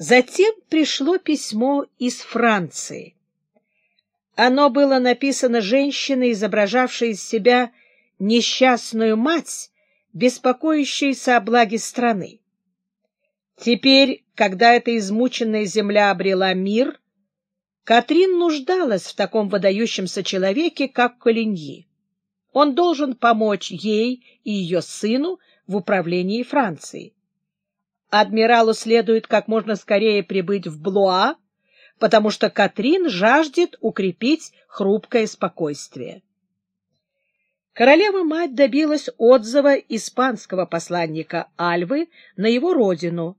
Затем пришло письмо из Франции. Оно было написано женщиной, изображавшей из себя несчастную мать, беспокоящуюся о благе страны. Теперь, когда эта измученная земля обрела мир, Катрин нуждалась в таком выдающемся человеке, как Колиньи. Он должен помочь ей и ее сыну в управлении Францией. Адмиралу следует как можно скорее прибыть в Блуа, потому что Катрин жаждет укрепить хрупкое спокойствие. Королева-мать добилась отзыва испанского посланника Альвы на его родину,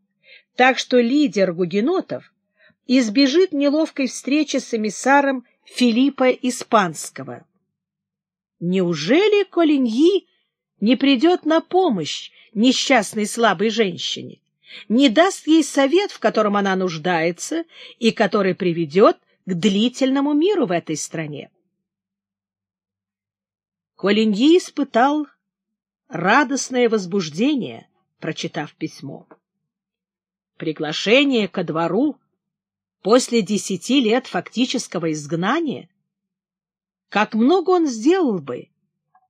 так что лидер гугенотов избежит неловкой встречи с эмиссаром Филиппа Испанского. Неужели Колиньи не придет на помощь несчастной слабой женщине? Не даст ей совет, в котором она нуждается и который приведет к длительному миру в этой стране. Колиньи испытал радостное возбуждение, прочитав письмо. Приглашение ко двору после десяти лет фактического изгнания? Как много он сделал бы,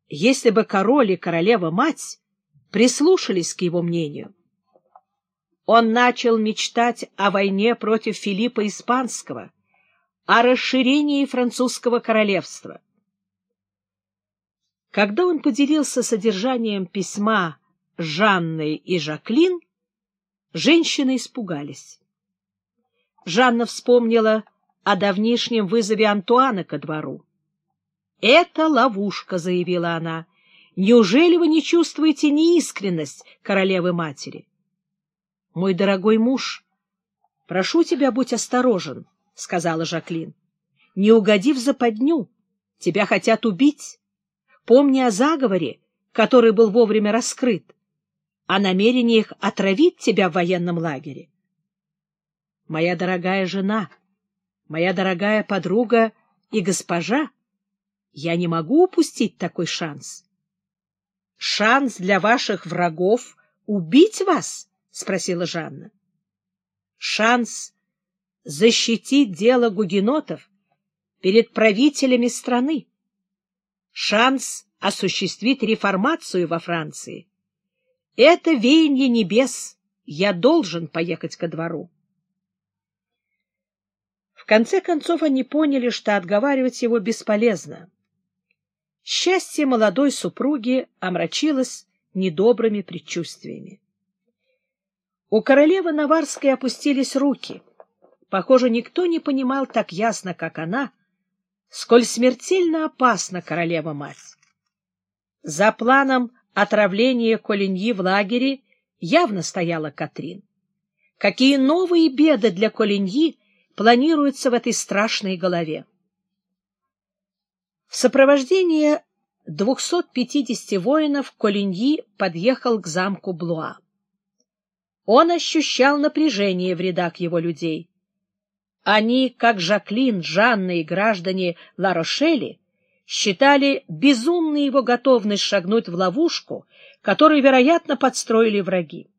если бы король и королева-мать прислушались к его мнению? Он начал мечтать о войне против Филиппа Испанского, о расширении французского королевства. Когда он поделился содержанием письма Жанны и Жаклин, женщины испугались. Жанна вспомнила о давнишнем вызове Антуана ко двору. «Это ловушка», — заявила она. «Неужели вы не чувствуете неискренность королевы-матери?» — Мой дорогой муж, прошу тебя, будь осторожен, — сказала Жаклин. — Не угоди в западню. Тебя хотят убить. Помни о заговоре, который был вовремя раскрыт, о намерениях отравить тебя в военном лагере. Моя дорогая жена, моя дорогая подруга и госпожа, я не могу упустить такой шанс. Шанс для ваших врагов убить вас —— спросила Жанна. «Шанс защитить дело гугенотов перед правителями страны. Шанс осуществить реформацию во Франции. Это веяние небес. Я должен поехать ко двору». В конце концов они поняли, что отговаривать его бесполезно. Счастье молодой супруги омрачилось недобрыми предчувствиями. У королевы Наварской опустились руки. Похоже, никто не понимал так ясно, как она, сколь смертельно опасна королева-мать. За планом отравления Колиньи в лагере явно стояла Катрин. Какие новые беды для Колиньи планируются в этой страшной голове? В сопровождении 250 воинов Колиньи подъехал к замку Блуа. Он ощущал напряжение в рядах его людей. Они, как Жаклин, Жанна и граждане Ларошели, считали безумной его готовность шагнуть в ловушку, которую, вероятно, подстроили враги.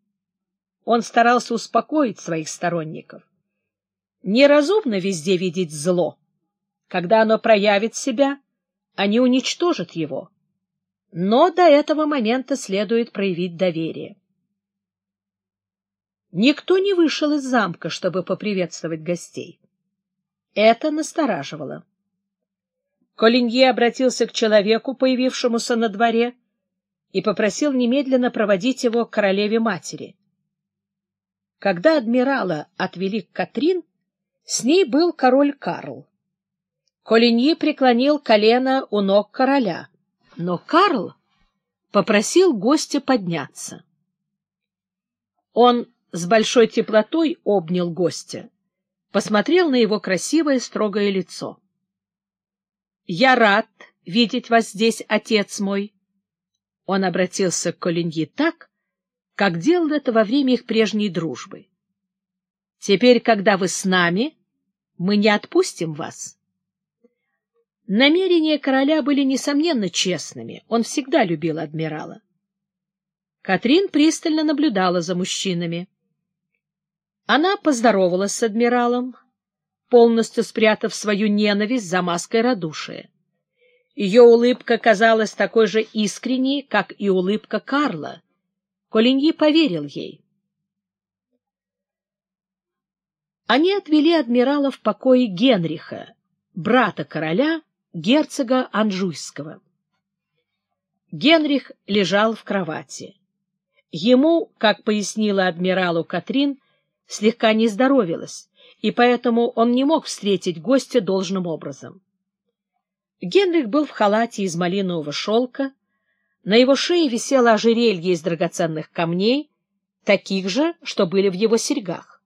Он старался успокоить своих сторонников. Неразумно везде видеть зло. Когда оно проявит себя, они уничтожат его. Но до этого момента следует проявить доверие. Никто не вышел из замка, чтобы поприветствовать гостей. Это настораживало. Колинье обратился к человеку, появившемуся на дворе, и попросил немедленно проводить его к королеве-матери. Когда адмирала отвели к Катрин, с ней был король Карл. Колиньи преклонил колено у ног короля, но Карл попросил гостя подняться. Он с большой теплотой обнял гостя, посмотрел на его красивое строгое лицо. — Я рад видеть вас здесь, отец мой. Он обратился к Колиньи так, как делал это во время их прежней дружбы. — Теперь, когда вы с нами, мы не отпустим вас. Намерения короля были, несомненно, честными. Он всегда любил адмирала. Катрин пристально наблюдала за мужчинами. Она поздоровалась с адмиралом, полностью спрятав свою ненависть за маской радушия. Ее улыбка казалась такой же искренней, как и улыбка Карла. Колиньи поверил ей. Они отвели адмирала в покое Генриха, брата короля, герцога Анжуйского. Генрих лежал в кровати. Ему, как пояснила адмиралу Катрин, слегка не здоровилось, и поэтому он не мог встретить гостя должным образом. Генрих был в халате из малинового шелка, на его шее висело ожерелье из драгоценных камней, таких же, что были в его серьгах.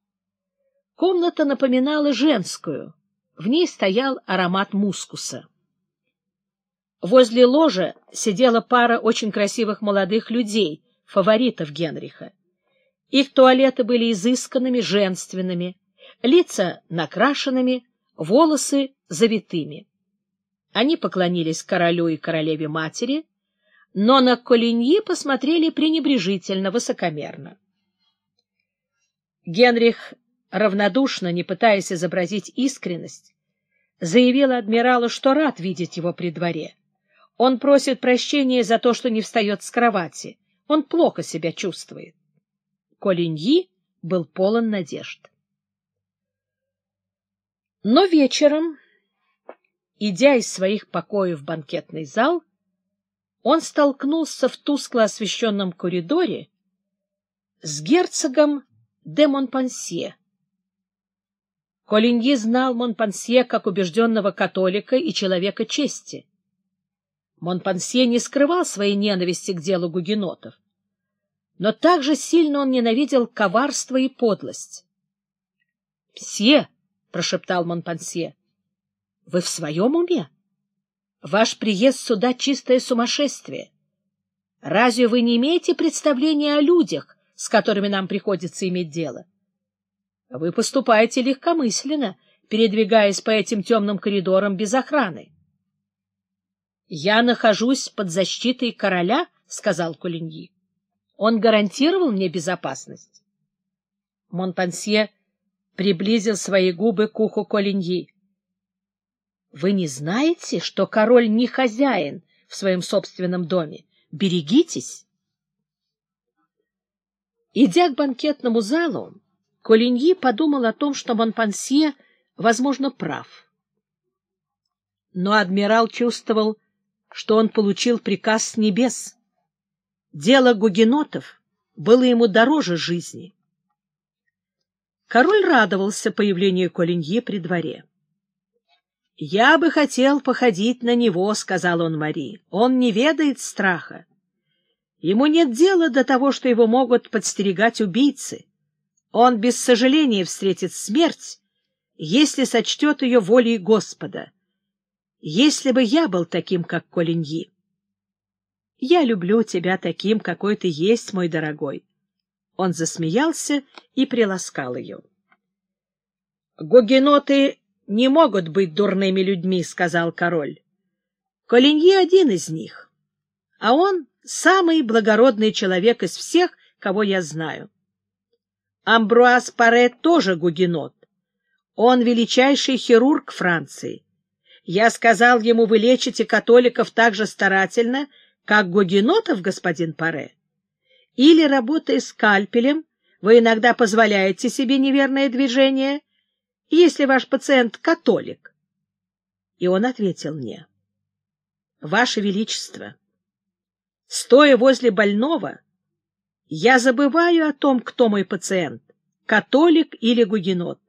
Комната напоминала женскую, в ней стоял аромат мускуса. Возле ложа сидела пара очень красивых молодых людей, фаворитов Генриха. Их туалеты были изысканными, женственными, лица накрашенными, волосы завитыми. Они поклонились королю и королеве-матери, но на Колиньи посмотрели пренебрежительно, высокомерно. Генрих, равнодушно, не пытаясь изобразить искренность, заявил адмиралу, что рад видеть его при дворе. Он просит прощения за то, что не встает с кровати. Он плохо себя чувствует. Колиньи был полон надежд. Но вечером Идя из своих покоев в банкетный зал, он столкнулся в тускло освещенном коридоре с герцогом де Монпансье. Колиньи знал Монпансье как убежденного католика и человека чести. Монпансье не скрывал своей ненависти к делу гугенотов, но также сильно он ненавидел коварство и подлость. — Псье! — прошептал Монпансье. Вы в своем уме? Ваш приезд сюда — чистое сумасшествие. Разве вы не имеете представления о людях, с которыми нам приходится иметь дело? Вы поступаете легкомысленно, передвигаясь по этим темным коридорам без охраны. — Я нахожусь под защитой короля, — сказал Кулиньи. Он гарантировал мне безопасность. Монпансье приблизил свои губы к уху Колиньи. Вы не знаете, что король не хозяин в своем собственном доме? Берегитесь! Идя к банкетному залу, Колиньи подумал о том, что Монпансье, возможно, прав. Но адмирал чувствовал, что он получил приказ с небес. Дело гугенотов было ему дороже жизни. Король радовался появлению Колиньи при дворе. — Я бы хотел походить на него, — сказал он Мари. — Он не ведает страха. Ему нет дела до того, что его могут подстерегать убийцы. Он без сожаления встретит смерть, если сочтет ее волей Господа. Если бы я был таким, как Колиньи. Я люблю тебя таким, какой ты есть, мой дорогой. Он засмеялся и приласкал ее. Гогеноты не могут быть дурными людьми, — сказал король. Колиньи один из них, а он самый благородный человек из всех, кого я знаю. Амбруаз Паре тоже гугенот. Он величайший хирург Франции. Я сказал ему, вы лечите католиков так же старательно, как гугенотов, господин Паре. Или, работая скальпелем, вы иногда позволяете себе неверное движение — если ваш пациент католик? И он ответил мне, Ваше Величество, стоя возле больного, я забываю о том, кто мой пациент, католик или гугенот.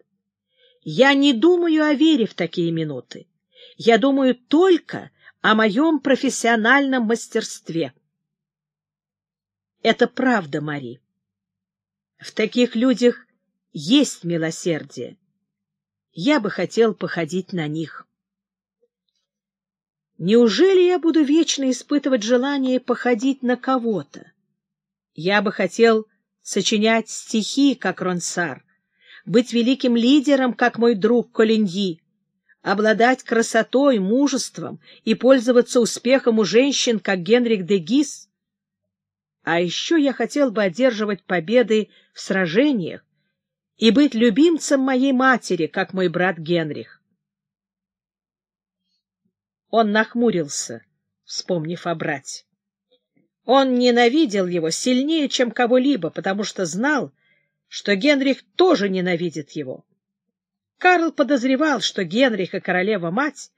Я не думаю о вере в такие минуты. Я думаю только о моем профессиональном мастерстве. Это правда, Мари. В таких людях есть милосердие. Я бы хотел походить на них. Неужели я буду вечно испытывать желание походить на кого-то? Я бы хотел сочинять стихи, как Ронсар, быть великим лидером, как мой друг Колиньи, обладать красотой, мужеством и пользоваться успехом у женщин, как Генрих де Гис. А еще я хотел бы одерживать победы в сражениях и быть любимцем моей матери, как мой брат Генрих. Он нахмурился, вспомнив о брате. Он ненавидел его сильнее, чем кого-либо, потому что знал, что Генрих тоже ненавидит его. Карл подозревал, что Генрих и королева-мать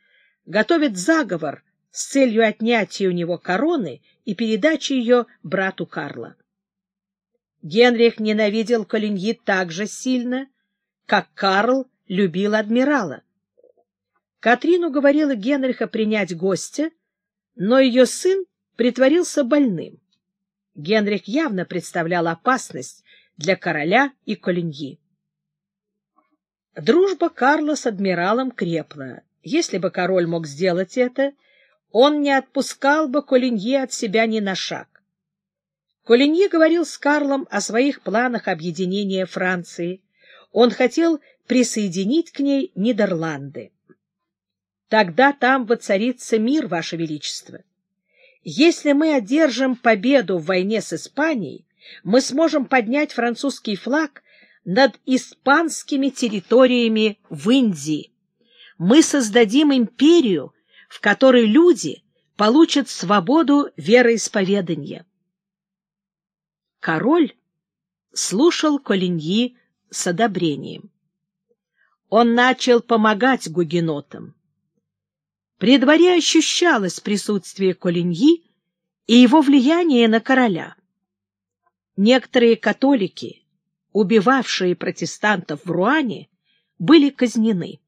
готовят заговор с целью отнятия у него короны и передачи ее брату Карла. Генрих ненавидел Колиньи так же сильно, как Карл любил адмирала. Катрин уговорила Генриха принять гостя, но ее сын притворился больным. Генрих явно представлял опасность для короля и Колиньи. Дружба Карла с адмиралом крепла. Если бы король мог сделать это, он не отпускал бы Колиньи от себя ни на шаг. Колиньи говорил с Карлом о своих планах объединения Франции. Он хотел присоединить к ней Нидерланды. Тогда там воцарится мир, Ваше Величество. Если мы одержим победу в войне с Испанией, мы сможем поднять французский флаг над испанскими территориями в Индии. Мы создадим империю, в которой люди получат свободу вероисповедания. Король слушал Колиньи с одобрением. Он начал помогать гугенотам. При дворе ощущалось присутствие Колиньи и его влияние на короля. Некоторые католики, убивавшие протестантов в Руане, были казнены.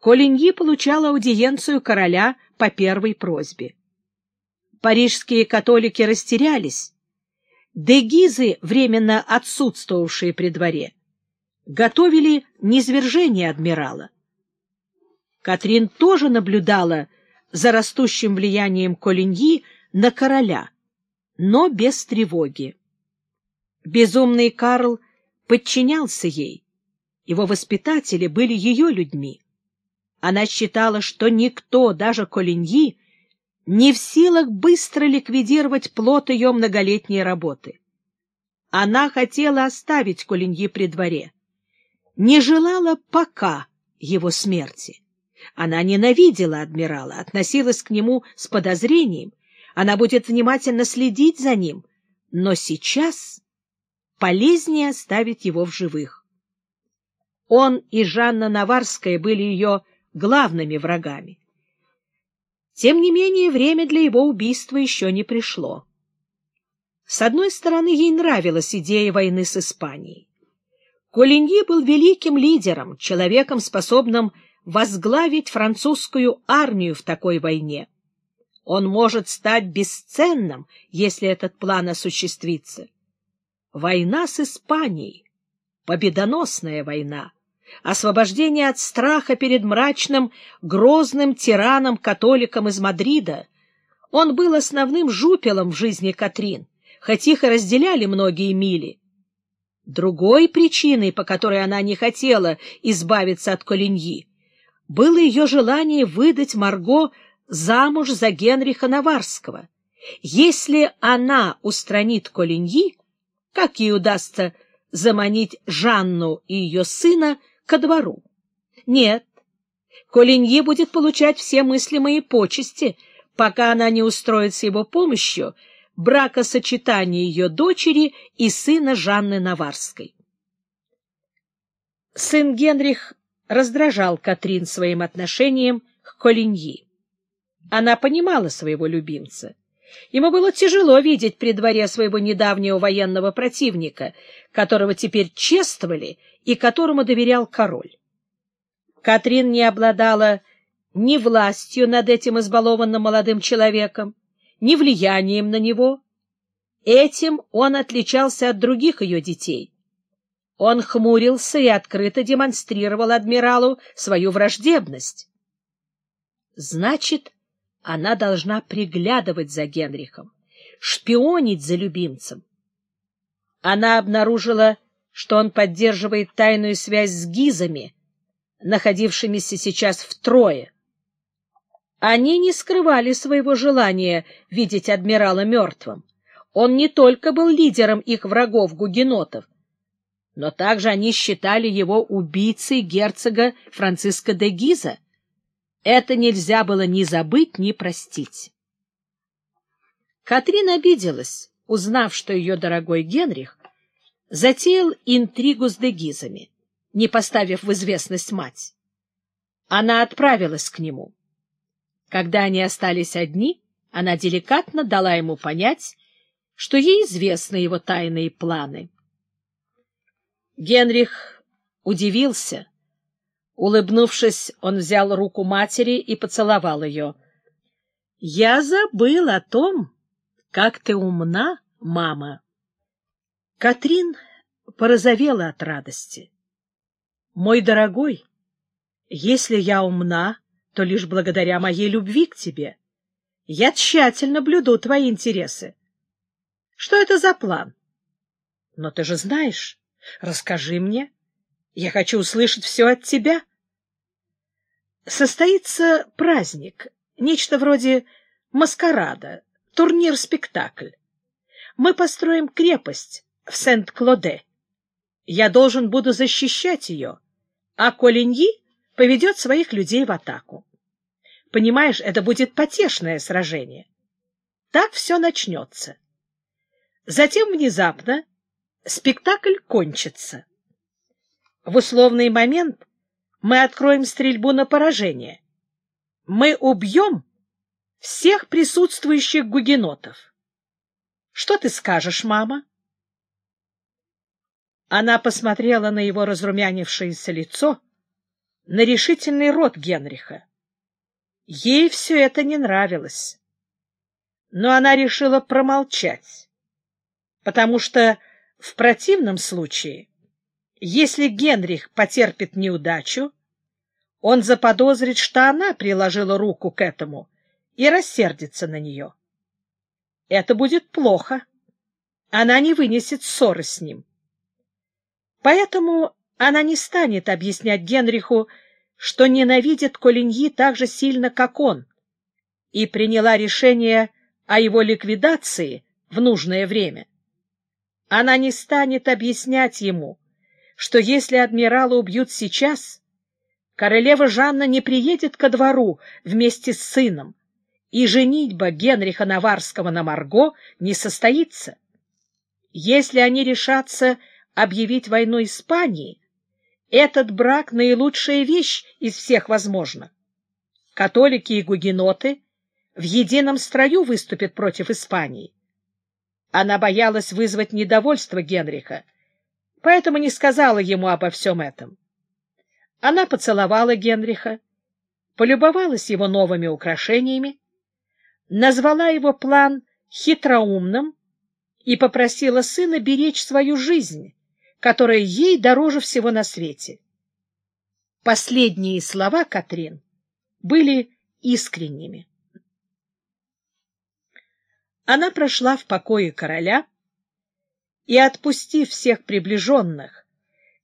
Колиньи получал аудиенцию короля по первой просьбе. Парижские католики растерялись. Дегизы, временно отсутствовавшие при дворе, готовили низвержение адмирала. Катрин тоже наблюдала за растущим влиянием Колиньи на короля, но без тревоги. Безумный Карл подчинялся ей. Его воспитатели были ее людьми. Она считала, что никто, даже Колиньи, не в силах быстро ликвидировать плод ее многолетней работы. Она хотела оставить Колиньи при дворе, не желала пока его смерти. Она ненавидела адмирала, относилась к нему с подозрением. Она будет внимательно следить за ним, но сейчас полезнее оставить его в живых. Он и Жанна Наварская были ее главными врагами. Тем не менее, время для его убийства еще не пришло. С одной стороны, ей нравилась идея войны с Испанией. Колиньи был великим лидером, человеком, способным возглавить французскую армию в такой войне. Он может стать бесценным, если этот план осуществится. Война с Испанией, победоносная война, освобождение от страха перед мрачным, грозным тираном-католиком из Мадрида. Он был основным жупелом в жизни Катрин, хоть их и разделяли многие мили. Другой причиной, по которой она не хотела избавиться от Колиньи, было ее желание выдать Марго замуж за Генриха Наварского. Если она устранит Колиньи, как ей удастся заманить Жанну и ее сына ко двору? Нет, Колиньи будет получать все мыслимые почести, пока она не устроит с его помощью бракосочетание ее дочери и сына Жанны Наварской. Сын Генрих раздражал Катрин своим отношением к Колиньи. Она понимала своего любимца. Ему было тяжело видеть при дворе своего недавнего военного противника, которого теперь чествовали и которому доверял король. Катрин не обладала ни властью над этим избалованным молодым человеком, ни влиянием на него. Этим он отличался от других ее детей — он хмурился и открыто демонстрировал адмиралу свою враждебность. Значит, она должна приглядывать за Генрихом, шпионить за любимцем. Она обнаружила, что он поддерживает тайную связь с гизами, находившимися сейчас втрое. Они не скрывали своего желания видеть адмирала мертвым. Он не только был лидером их врагов-гугенотов, но также они считали его убийцей герцога Франциско де Гиза. Это нельзя было ни забыть, ни простить. Катрин обиделась, узнав, что ее дорогой Генрих затеял интригу с дегизами, не поставив в известность мать. Она отправилась к нему. Когда они остались одни, она деликатно дала ему понять, что ей известны его тайные планы. Генрих удивился. Улыбнувшись, он взял руку матери и поцеловал ее. — Я забыл о том, как ты умна, мама. Катрин порозовела от радости. — Мой дорогой, если я умна, то лишь благодаря моей любви к тебе. Я тщательно блюду твои интересы. Что это за план? Но ты же знаешь, Расскажи мне. Я хочу услышать все от тебя. Состоится праздник, нечто вроде маскарада, турнир-спектакль. Мы построим крепость в Сент-Клоде. Я должен буду защищать ее, а Колиньи поведет своих людей в атаку. Понимаешь, это будет потешное сражение. Так все начнется. Затем внезапно спектакль кончится. В условный момент мы откроем стрельбу на поражение. Мы убьем всех присутствующих гугенотов. Что ты скажешь, мама? Она посмотрела на его разрумянившееся лицо, на решительный рот Генриха. Ей все это не нравилось. Но она решила промолчать, потому что в противном случае, если Генрих потерпит неудачу, он заподозрит, что она приложила руку к этому и рассердится на нее. Это будет плохо. Она не вынесет ссоры с ним. Поэтому она не станет объяснять Генриху, что ненавидит Колиньи так же сильно, как он, и приняла решение о его ликвидации в нужное время. Она не станет объяснять ему, что если адмирала убьют сейчас, королева Жанна не приедет ко двору вместе с сыном, и женитьба Генриха Наварского на Марго не состоится. Если они решатся объявить войну Испании, этот брак — наилучшая вещь из всех возможных. Католики и гугеноты в едином строю выступят против Испании. Она боялась вызвать недовольство Генриха, поэтому не сказала ему обо всем этом. Она поцеловала Генриха, полюбовалась его новыми украшениями, назвала его план хитроумным и попросила сына беречь свою жизнь, которая ей дороже всего на свете. Последние слова Катрин были искренними. Она прошла в покое короля и, отпустив всех приближенных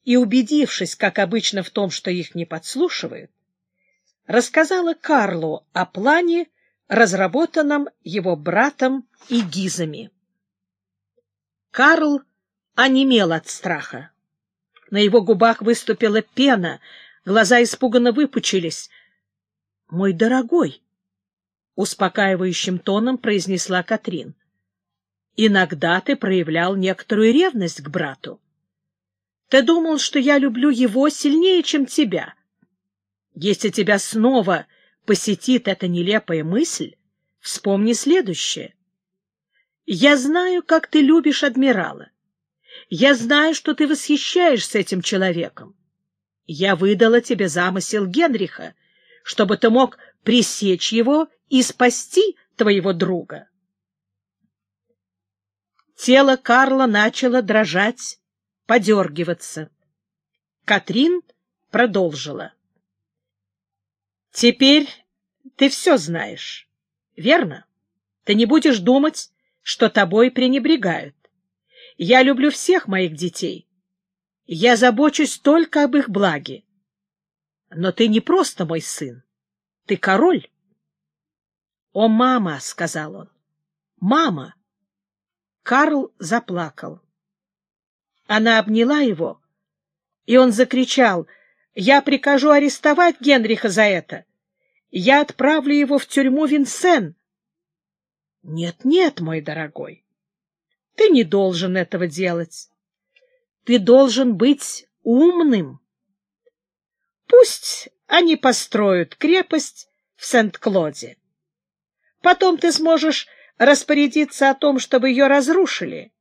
и убедившись, как обычно, в том, что их не подслушивают, рассказала Карлу о плане, разработанном его братом и гизами. Карл онемел от страха. На его губах выступила пена, глаза испуганно выпучились. — Мой дорогой! — успокаивающим тоном произнесла Катрин. — Иногда ты проявлял некоторую ревность к брату. Ты думал, что я люблю его сильнее, чем тебя. Если тебя снова посетит эта нелепая мысль, вспомни следующее. Я знаю, как ты любишь адмирала. Я знаю, что ты восхищаешься этим человеком. Я выдала тебе замысел Генриха, чтобы ты мог пресечь его и спасти твоего друга. Тело Карла начало дрожать, подергиваться. Катрин продолжила. «Теперь ты все знаешь, верно? Ты не будешь думать, что тобой пренебрегают. Я люблю всех моих детей. Я забочусь только об их благе. Но ты не просто мой сын. Ты король. «О, мама!» — сказал он. «Мама!» Карл заплакал. Она обняла его И он закричал, «Я прикажу арестовать Генриха за это! Я отправлю его в тюрьму Винсен!» «Нет, нет, мой дорогой, ты не должен этого делать. Ты должен быть умным. Пусть они построят крепость в Сент-Клоде. Потом ты сможешь распорядиться о том, чтобы ее разрушили,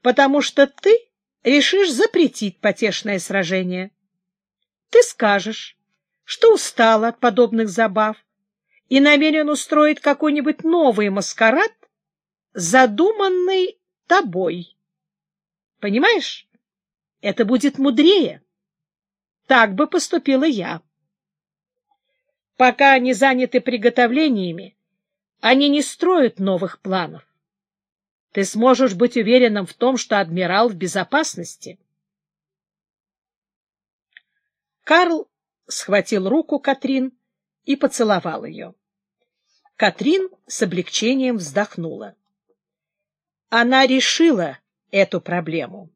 потому что ты решишь запретить потешное сражение. Ты скажешь, что устал от подобных забав и намерен устроить какой-нибудь новый маскарад, задуманный тобой. Понимаешь? Это будет мудрее. Так бы поступила я. Пока они заняты приготовлениями, они не строят новых планов. Ты сможешь быть уверенным в том, что адмирал в безопасности. Карл схватил руку Катрин и поцеловал ее. Катрин с облегчением вздохнула. Она решила эту проблему.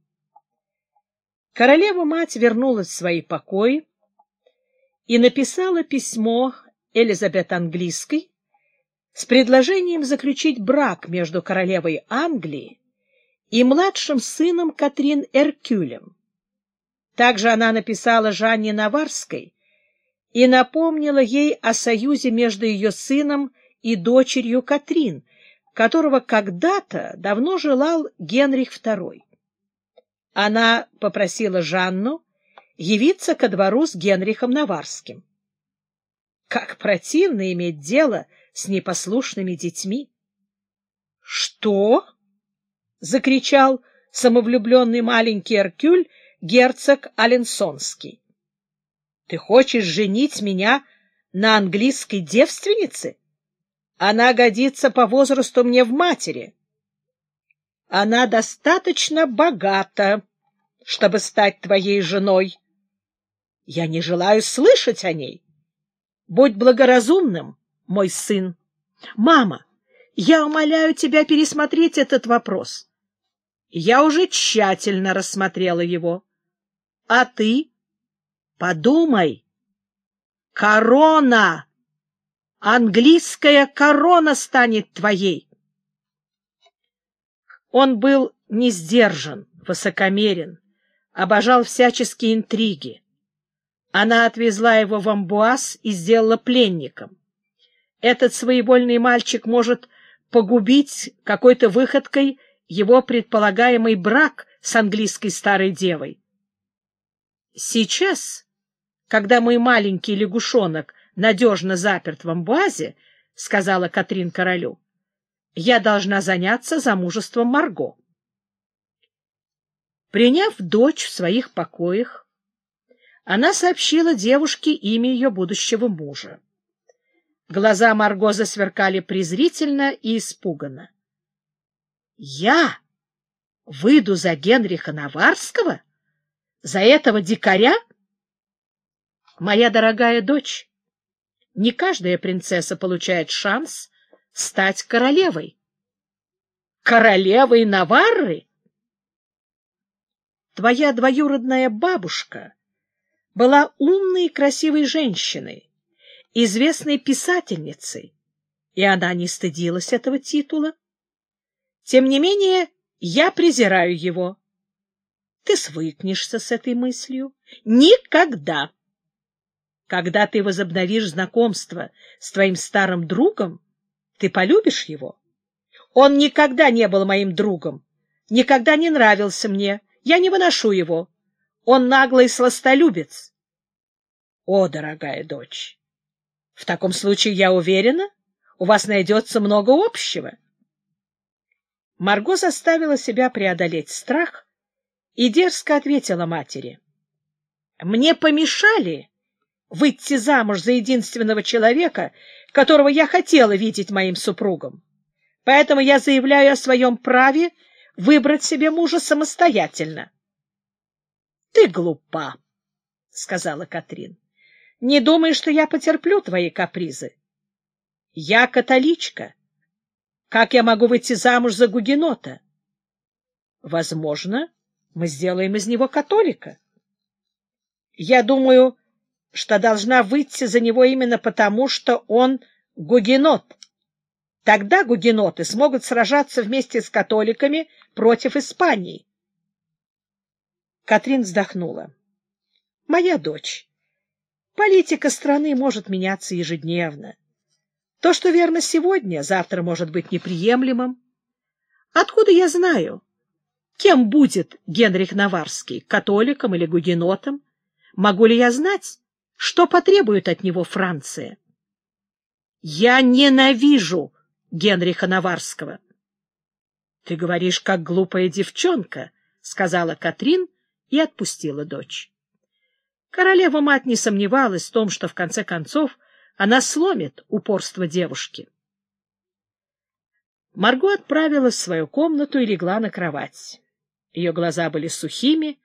Королева-мать вернулась в свои покои и написала письмо Элизабет Английской с предложением заключить брак между королевой Англии и младшим сыном Катрин Эркюлем. Также она написала Жанне Наварской и напомнила ей о союзе между ее сыном и дочерью Катрин, которого когда-то давно желал Генрих II. Она попросила Жанну явиться ко двору с Генрихом Наварским. Как противно иметь дело с непослушными детьми! — Что? — закричал самовлюбленный маленький Эркюль, герцог Аленсонский. — Ты хочешь женить меня на английской девственнице? Она годится по возрасту мне в матери. Она достаточно богата, чтобы стать твоей женой. Я не желаю слышать о ней. Будь благоразумным, мой сын. Мама, я умоляю тебя пересмотреть этот вопрос. Я уже тщательно рассмотрела его. А ты? Подумай. Корона! Английская корона станет твоей. Он был не сдержан, высокомерен, обожал всяческие интриги. Она отвезла его в Амбуаз и сделала пленником. Этот своевольный мальчик может погубить какой-то выходкой его предполагаемый брак с английской старой девой. Сейчас, когда мой маленький лягушонок надежно заперт в амбуазе, — сказала Катрин королю, — я должна заняться замужеством Марго. Приняв дочь в своих покоях, она сообщила девушке имя ее будущего мужа. Глаза Марго засверкали презрительно и испуганно. — Я выйду за Генриха Наварского? За этого дикаря? Моя дорогая дочь, не каждая принцесса получает шанс стать королевой. Королевой Наварры? Твоя двоюродная бабушка была умной и красивой женщиной, известной писательницей, и она не стыдилась этого титула. Тем не менее, я презираю его. Ты свыкнешься с этой мыслью. Никогда! Когда ты возобновишь знакомство с твоим старым другом, ты полюбишь его. Он никогда не был моим другом, никогда не нравился мне, я не выношу его. Он наглый сластолюбец. О, дорогая дочь, в таком случае, я уверена, у вас найдется много общего. Марго заставила себя преодолеть страх и дерзко ответила матери. — Мне помешали выйти замуж за единственного человека, которого я хотела видеть моим супругом. Поэтому я заявляю о своем праве выбрать себе мужа самостоятельно. — Ты глупа, — сказала Катрин. — Не думай, что я потерплю твои капризы. Я католичка. Как я могу выйти замуж за гугенота? Возможно, мы сделаем из него католика. Я думаю, что должна выйти за него именно потому, что он гугенот. Тогда гугеноты смогут сражаться вместе с католиками против Испании. Катрин вздохнула. — Моя дочь, политика страны может меняться ежедневно. То, что верно сегодня, завтра может быть неприемлемым. Откуда я знаю, кем будет Генрих Наварский, католиком или гугенотом? Могу ли я знать, что потребует от него Франция? Я ненавижу Генриха Наварского. — Ты говоришь, как глупая девчонка, — сказала Катрин и отпустила дочь. Королева-мать не сомневалась в том, что в конце концов она сломит упорство девушки. Марго отправилась в свою комнату и легла на кровать. Ее глаза были сухими,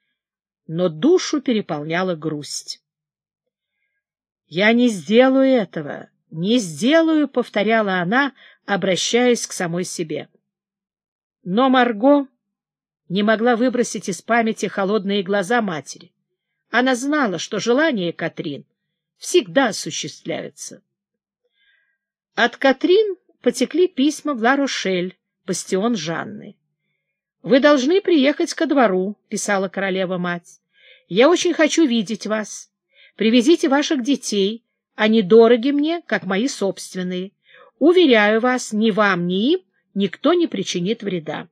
но душу переполняла грусть. «Я не сделаю этого, не сделаю», — повторяла она, обращаясь к самой себе. Но Марго не могла выбросить из памяти холодные глаза матери. Она знала, что желания Катрин всегда осуществляются. От Катрин потекли письма в Ла-Рошель, бастион Жанны. «Вы должны приехать ко двору», — писала королева-мать. «Я очень хочу видеть вас. Привезите ваших детей. Они дороги мне, как мои собственные. Уверяю вас, ни вам, ни им никто не причинит вреда.